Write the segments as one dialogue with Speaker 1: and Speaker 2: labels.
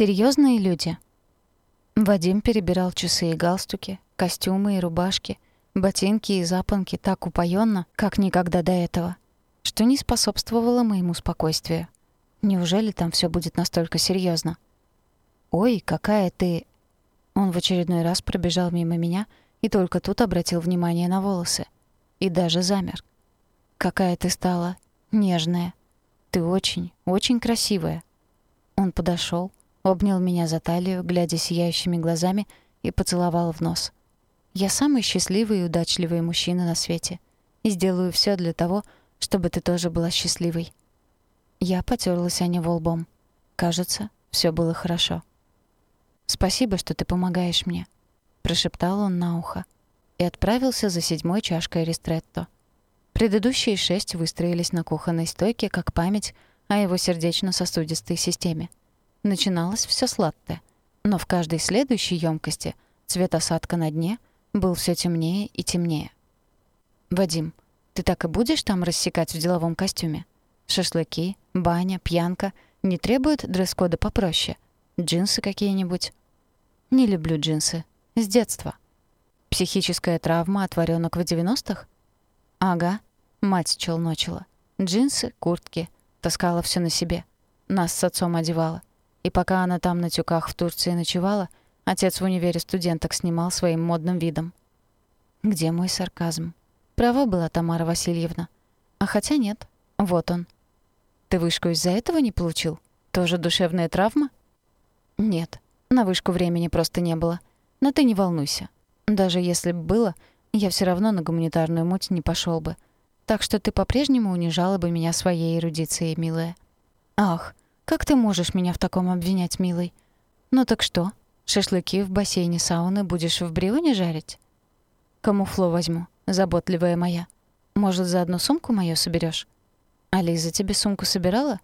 Speaker 1: Серьезные люди. Вадим перебирал часы и галстуки, костюмы и рубашки, ботинки и запонки так упоенно, как никогда до этого, что не способствовало моему спокойствию. Неужели там все будет настолько серьезно? «Ой, какая ты...» Он в очередной раз пробежал мимо меня и только тут обратил внимание на волосы. И даже замер. «Какая ты стала нежная. Ты очень, очень красивая». Он подошел, обнял меня за талию, глядя сияющими глазами, и поцеловал в нос. «Я самый счастливый и удачливый мужчина на свете, и сделаю все для того, чтобы ты тоже была счастливой». Я потёрлась о него лбом. Кажется, все было хорошо. «Спасибо, что ты помогаешь мне», — прошептал он на ухо и отправился за седьмой чашкой ристретто. Предыдущие шесть выстроились на кухонной стойке как память о его сердечно-сосудистой системе. Начиналось все сладкое, но в каждой следующей емкости цвет осадка на дне был все темнее и темнее. «Вадим, ты так и будешь там рассекать в деловом костюме? Шашлыки, баня, пьянка не требуют дресс-кода попроще? Джинсы какие-нибудь?» Не люблю джинсы. С детства. Психическая травма от варёнок в 90-х? Ага. Мать челночила. Джинсы, куртки. Таскала всё на себе. Нас с отцом одевала. И пока она там на тюках в Турции ночевала, отец в универе студенток снимал своим модным видом. Где мой сарказм? Права была Тамара Васильевна. А хотя нет. Вот он. Ты вышку из-за этого не получил? Тоже душевная травма? Нет. На вышку времени просто не было. Но ты не волнуйся. Даже если бы было, я все равно на гуманитарную муть не пошел бы. Так что ты по-прежнему унижала бы меня своей эрудицией, милая. Ах, как ты можешь меня в таком обвинять, милый? Ну так что, шашлыки в бассейне сауны будешь в Брионе жарить? Камуфло возьму, заботливая моя. Может, за одну сумку мою соберешь? А Лиза тебе сумку собирала?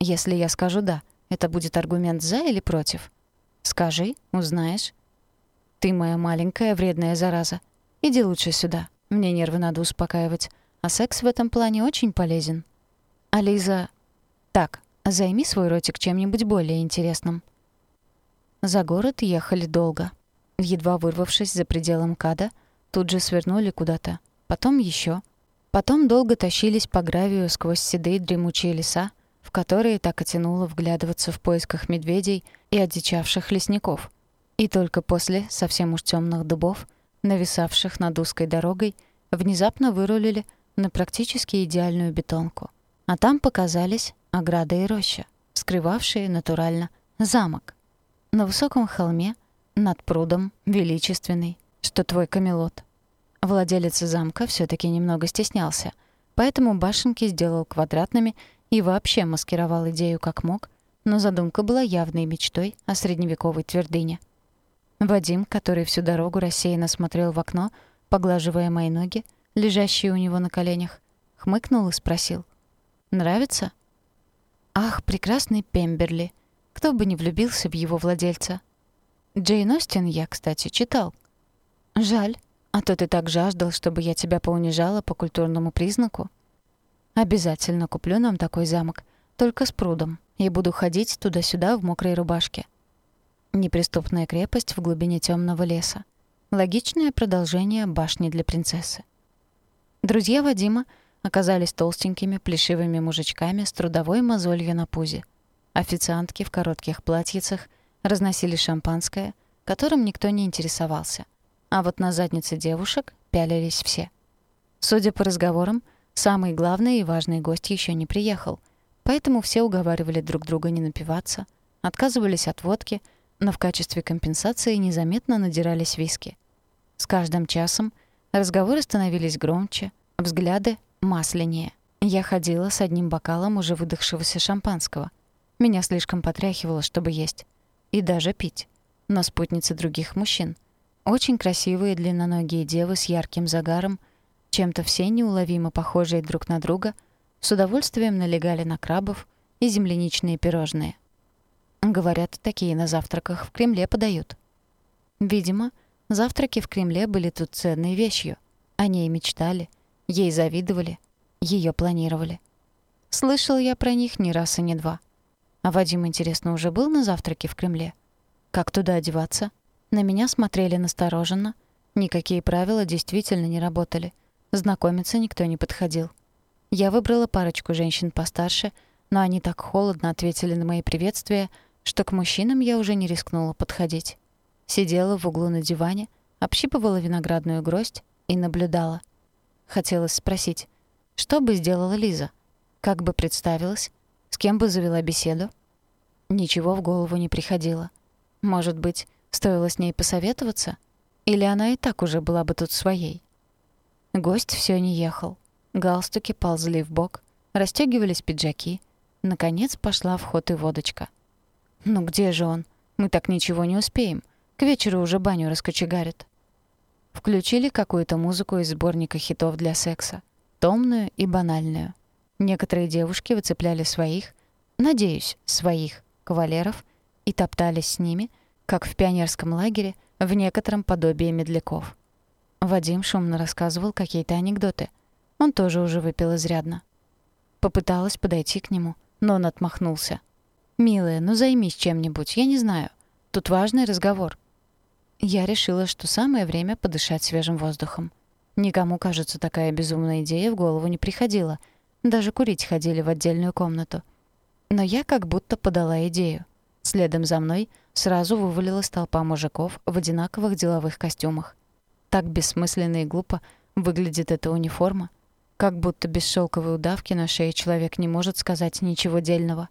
Speaker 1: Если я скажу «да», это будет аргумент «за» или «против»? Скажи, узнаешь. Ты моя маленькая вредная зараза. Иди лучше сюда. Мне нервы надо успокаивать. А секс в этом плане очень полезен. А Лиза... Так, займи свой ротик чем-нибудь более интересным. За город ехали долго. Едва вырвавшись за пределы МКАДа, тут же свернули куда-то. Потом еще. Потом долго тащились по гравию сквозь седые дремучие леса, в которые так и тянуло вглядываться в поисках медведей и одичавших лесников. И только после совсем уж темных дубов, нависавших над узкой дорогой, внезапно вырулили на практически идеальную бетонку. А там показались ограда и роща, скрывавшие натурально замок. На высоком холме, над прудом, величественный, что твой камелот. Владелец замка все таки немного стеснялся, поэтому башенки сделал квадратными и вообще маскировал идею как мог, но задумка была явной мечтой о средневековой твердыне. Вадим, который всю дорогу рассеянно смотрел в окно, поглаживая мои ноги, лежащие у него на коленях, хмыкнул и спросил. «Нравится?» «Ах, прекрасный Пемберли! Кто бы не влюбился в его владельца!» Джейн Остин я, кстати, читал. «Жаль, а то ты так жаждал, чтобы я тебя поунижала по культурному признаку». Обязательно куплю нам такой замок, только с прудом, и буду ходить туда-сюда в мокрой рубашке. Неприступная крепость в глубине темного леса. Логичное продолжение башни для принцессы. Друзья Вадима оказались толстенькими, плешивыми мужичками с трудовой мозолью на пузе. Официантки в коротких платьицах разносили шампанское, которым никто не интересовался. А вот на заднице девушек пялились все. Судя по разговорам, Самый главный и важный гость еще не приехал, поэтому все уговаривали друг друга не напиваться, отказывались от водки, но в качестве компенсации незаметно надирались виски. С каждым часом разговоры становились громче, взгляды масленнее. Я ходила с одним бокалом уже выдохшегося шампанского. Меня слишком потряхивало, чтобы есть. И даже пить. Но спутницы других мужчин. Очень красивые длинноногие девы с ярким загаром — чем-то все неуловимо похожие друг на друга, с удовольствием налегали на крабов и земляничные пирожные. Говорят, такие на завтраках в Кремле подают. Видимо, завтраки в Кремле были тут ценной вещью. О ней мечтали, ей завидовали, ее планировали. Слышал я про них не раз и не два. А Вадим, интересно, уже был на завтраке в Кремле? Как туда одеваться? На меня смотрели настороженно. Никакие правила действительно не работали. Знакомиться никто не подходил. Я выбрала парочку женщин постарше, но они так холодно ответили на мои приветствия, что к мужчинам я уже не рискнула подходить. Сидела в углу на диване, общипывала виноградную гроздь и наблюдала. Хотелось спросить, что бы сделала Лиза? Как бы представилась? С кем бы завела беседу? Ничего в голову не приходило. Может быть, стоило с ней посоветоваться? Или она и так уже была бы тут своей? Гость все не ехал. Галстуки ползли в бок, расстегивались пиджаки. Наконец пошла в ход и водочка. «Ну где же он? Мы так ничего не успеем. К вечеру уже баню раскочегарят». Включили какую-то музыку из сборника хитов для секса. Томную и банальную. Некоторые девушки выцепляли своих, надеюсь, своих, кавалеров и топтались с ними, как в пионерском лагере, в некотором подобии медляков. Вадим шумно рассказывал какие-то анекдоты. Он тоже уже выпил изрядно. Попыталась подойти к нему, но он отмахнулся. «Милая, ну займись чем-нибудь, я не знаю. Тут важный разговор». Я решила, что самое время подышать свежим воздухом. Никому, кажется, такая безумная идея в голову не приходила. Даже курить ходили в отдельную комнату. Но я как будто подала идею. Следом за мной сразу вывалилась толпа мужиков в одинаковых деловых костюмах. Так бессмысленно и глупо выглядит эта униформа, как будто без шелковой удавки на шее человек не может сказать ничего дельного.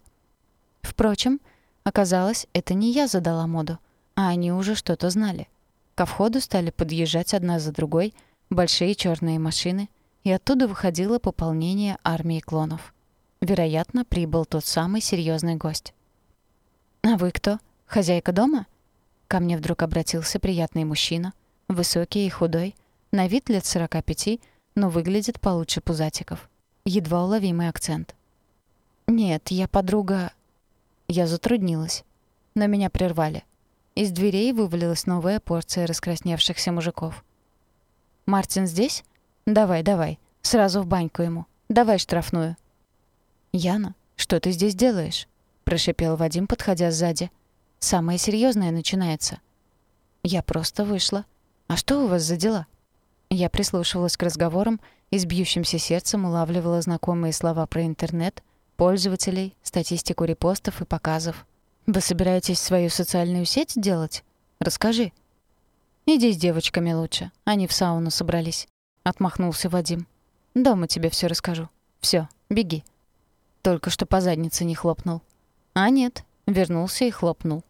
Speaker 1: Впрочем, оказалось, это не я задала моду, а они уже что-то знали. Ко входу стали подъезжать одна за другой большие черные машины, и оттуда выходило пополнение армии клонов. Вероятно, прибыл тот самый серьезный гость. «А вы кто? Хозяйка дома?» Ко мне вдруг обратился приятный мужчина, Высокий и худой, на вид лет 45, но выглядит получше пузатиков. Едва уловимый акцент. «Нет, я подруга...» Я затруднилась. Но меня прервали. Из дверей вывалилась новая порция раскрасневшихся мужиков. «Мартин здесь? Давай, давай. Сразу в баньку ему. Давай штрафную». «Яна, что ты здесь делаешь?» — прошипел Вадим, подходя сзади. «Самое серьезное начинается». «Я просто вышла. «А что у вас за дела?» Я прислушивалась к разговорам и с бьющимся сердцем улавливала знакомые слова про интернет, пользователей, статистику репостов и показов. «Вы собираетесь свою социальную сеть делать? Расскажи». «Иди с девочками лучше. Они в сауну собрались», — отмахнулся Вадим. «Дома тебе все расскажу. Все, беги». Только что по заднице не хлопнул. А нет, вернулся и хлопнул.